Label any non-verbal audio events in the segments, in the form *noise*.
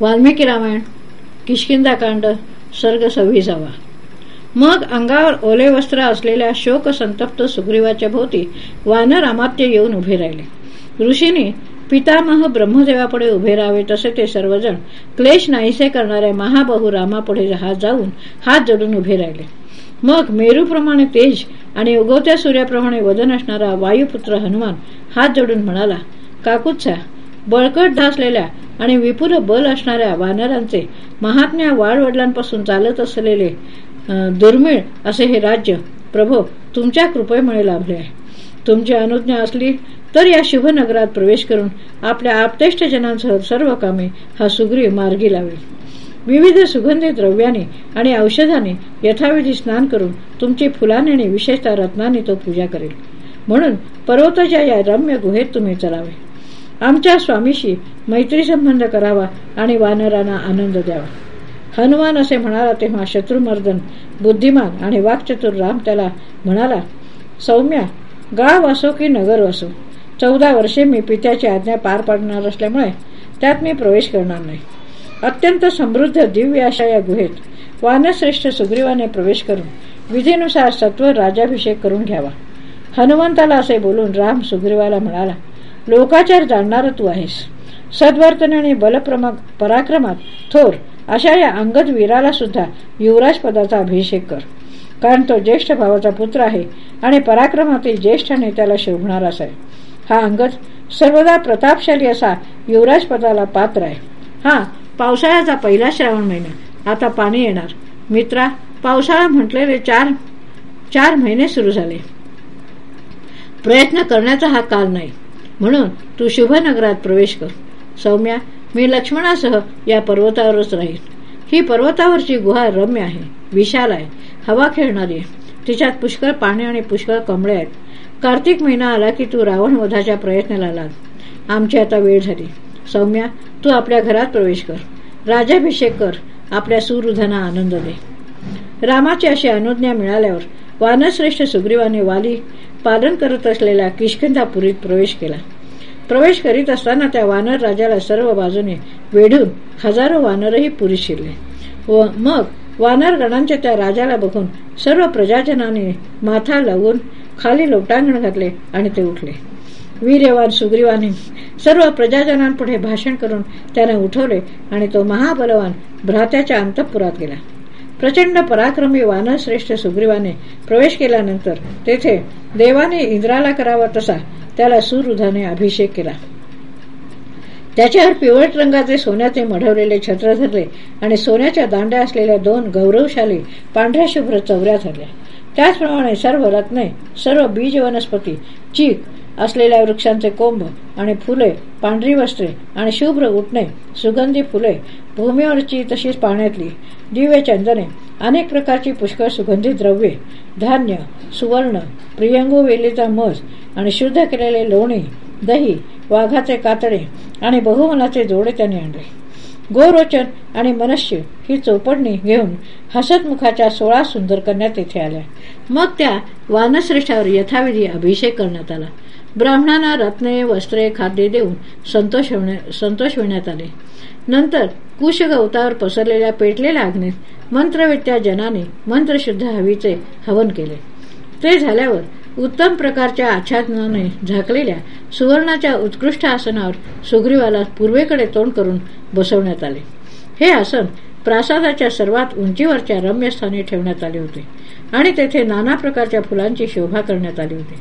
वाल्मिकी रामायण किशकिंदाकांड सर्ग सव्वीसावा. मग अंगावर ओले वस्त्र असलेल्या शोक संतप्त सुग्रीवाच्या भोवती वानर अमात्य येऊन उभे राहिले. ऋषीने पितामह ब्रह्मदेवापुढे उभे राहावे तसे ते सर्वजण क्लेश नाहीसे करणाऱ्या महाबहू रामापुढे हात जाऊन हात जोडून उभे राहिले. मग मेरूप्रमाणे तेज आणि उगवत्या सूर्याप्रमाणे वदन असणारा वायुपुत्र हनुमान हात जोडून म्हणाला काकुच्छा बळकट धासलेल्या आणि विपुल बल असणाऱ्या वानरांचे महात्म्या वाडवडिलांपासून चालत असलेले दुर्मिळ असे हे राज्य प्रभो तुमच्या कृपेमुळे लाभले आहे. तुमची अनुज्ञा असली तर या शुभ नगरात प्रवेश करून आपल्या आपतेष्टजनांसह सर्व कामे हा सुग्रीव मार्गी लावेल. विविध सुगंधी द्रव्याने आणि औषधाने यथाविधी स्नान करून तुमची फुलाने आणि विशेषतः रत्नाने तो पूजा करेल. म्हणून पर्वताच्या या रम्य गुहेत तुम्ही चलावे. आमच्या स्वामीशी मैत्री संबंध करावा आणि वानरांना आनंद द्यावा. हनुमान असे म्हणाला तेव्हा शत्रुमर्दन बुद्धिमान आणि वाक्चतुर राम त्याला म्हणाला सौम्या गाव असो की नगर असो चौदा वर्षे मी पित्याची आज्ञा पार पाडणार असल्यामुळे त्यात मी प्रवेश करणार नाही. अत्यंत समृद्ध दिव्य अशा या गुहेत वानश्रेष्ठ सुग्रीवाने प्रवेश करून विधीनुसार सत्व राजाभिषेक करून घ्यावा. हनुमंताला असे बोलून राम सुग्रीवाला म्हणाला लोकाचार जाणणारा तू आहेस. सद्वर्तन आणि बलप्रमा पराक्रमात थोर अशा या अंगद वीराला सुद्धा युवराज पदाचा अभिषेक कर. कारण तो ज्येष्ठ भावाचा पुत्र आहे आणि पराक्रमातील ज्येष्ठ नेत्याला शोभणाराच आहे. हा अंगद सर्वदा प्रतापशाली असा युवराज पदाला पात्र आहे. हा पावसाळ्याचा पहिला श्रावण महिना. आता पाणी येणार. मित्रा पावसाळा म्हटलेले चार चार महिने सुरू झाले. प्रयत्न करण्याचा हा काल नाही. म्हणून तू शुभनगरात प्रवेश कर. सौम्या मी लक्ष्मणासह या पर्वतावरच राहील ही पर्वतावरची गुहा रम्य आहे विशाल आहे हवा खेळणारी आहे. तिच्यात पुष्कळ पाणी आणि पुष्कळ कमळे आहेत. कार्तिक महिना आला की तू रावण वधाच्या प्रयत्नाला लाग. आमची आता वेळ झाली. सौम्या तू आपल्या घरात प्रवेश कर. राजाभिषेक कर. आपल्या सुहृदांना आनंद दे. रामाची अशी अनुज्ञा मिळाल्यावर वानश्रेष्ठ सुग्रीवाने वाली पालन करत असलेल्या किशकिंधापुरीत प्रवेश केला. प्रवेश करीत असताना त्या वानर राजाला सर्व बाजूने वेढून हजारो वानरही पुरी शिरले. व मग वानर गणांच्या त्या राजाला बघून सर्व प्रजाजनाने माथा लावून खाली लोटांगण घातले आणि ते उठले. वीर्यवान सुग्रीवाने सर्व प्रजाजनांपुढे भाषण करून त्याने उठवले आणि तो महाबलवान भ्रात्याच्या अंतपुरात गेला. प्रचंड पराक्रमी वानरश्रेष्ठ सुग्रीवाने प्रवेश केल्यानंतर तेथे देवाने इंद्राला करावा तसा त्याला सुरुधाने अभिषेक केला. त्याच्यावर पिवळट रंगाचे सोन्याचे मढवलेले छत्र धरले आणि सोन्याच्या दांड्या असलेल्या दोन गौरवशाली पांढऱ्या शुभ्र चौऱ्या धरल्या. त्याचप्रमाणे सर्व रत्ने सर्व बीज वनस्पती चीक असलेल्या वृक्षांचे कोंब आणि फुले पांढरी वस्त्रे आणि शुभ्र उठणे सुगंधी फुले भूमीवरची तशीच पाण्यातली दिव्य चंदने अनेक प्रकारची पुष्कळ सुगंधी द्रव्ये धान्य सुवर्ण प्रियंगू वेलीचा मस आणि शुद्ध केलेले लोणी दही वाघाचे कातडे आणि बहुमनाचे जोडे त्याने आणले. गोरोचन आणि मनस्य ही चौपडणी घेऊन हसतमुखाच्या सोळा सुंदर कन्या तेथे आल्या. मग त्या वानश्रेष्ठावर यथाविधी अभिषेक करण्यात आला. ब्राह्मणांना रत्ने वस्त्रे खाद्य देऊन संतोष संतोष विण्यात आले. नंतर कुश गवतावर पसरलेल्या पेटलेल्या आग्नेत मंत्रविद्या जनाने मंत्रशुद्ध हवीचे हवन केले. ते झाल्यावर उत्तम प्रकारच्या आच्छादनाने झाकलेल्या सुवर्णाच्या उत्कृष्ट आसनावर सुग्रीवाला पूर्वेकडे तोंड करून बसवण्यात आले. हे आसन प्रासादाच्या सर्वात उंचीवरच्या रम्यस्थानी ठेवण्यात आले होते आणि तेथे नाना प्रकारच्या फुलांची शोभा करण्यात आली होती.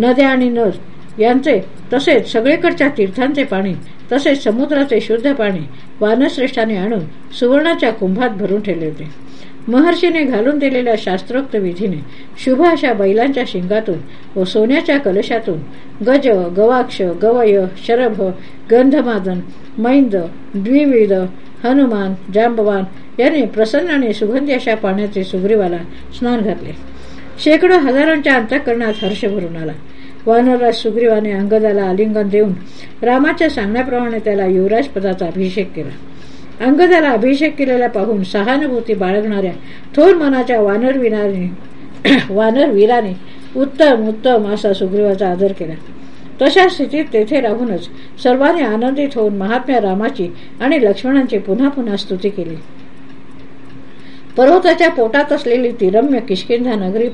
नद्या आणि नद यांचे तसेच सगळीकडच्या तीर्थांचे पाणी तसेच समुद्राचे शुद्ध पाणी वानश्रेष्ठाने आणून सुवर्णाच्या कुंभात भरून ठेवले होते. महर्षीने घालून दिलेल्या शास्त्रोक्त विधीने शुभ अशा बैलांच्या शिंगातून व सोन्याच्या कलशातून गज गवाक्ष गवय शरभ गंधमादन मैंद द्विविध हनुमान जांबवान यांनी प्रसन्न आणि सुगंधी अशा पाण्याचे सुग्रीवाला स्नान घातले. शेकडो हजारांच्या अंतकरणात हर्ष भरून आला. वानरराज सुग्रीवाने अंगदाला आलिंगन देऊन रामाच्या सांगण्याप्रमाणे त्याला युवराज पदाचा अभिषेक केला. अंगदाला अभिषेक केलेला पाहून सहानुभूती बाळगणाऱ्या थोर मनाच्या वानरवीराने *clears throat* वानरवीराने उत्तम उत्तम असा सुग्रीवाचा आदर केला. तशा स्थितीत तेथे राहूनच सर्वांनी आनंदित होऊन महात्म्या रामाची आणि लक्ष्मणांची पुन्हा पुन्हा स्तुती केली. पर्वताच्या पोटात असलेली ती रम्य किशकिंधा नगरी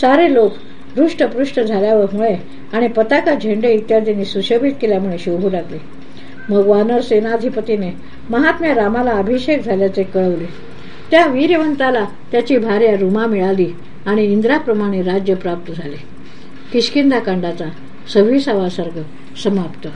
सारे लोक हृष्टपृष्ट झाल्यामुळे आणि पताका झेंडे इत्यादींनी सुशोभित केल्यामुळे शोभू लागले. मग वानर सेनाधिपतीने महात्म्या रामाला अभिषेक झाल्याचे कळवले. त्या वीरवंताला त्याची भार्या रुमा मिळाली आणि इंद्राप्रमाणे राज्य प्राप्त झाले. किशकिंदा कांडाचा सव्वीसावा सर्ग समाप्त.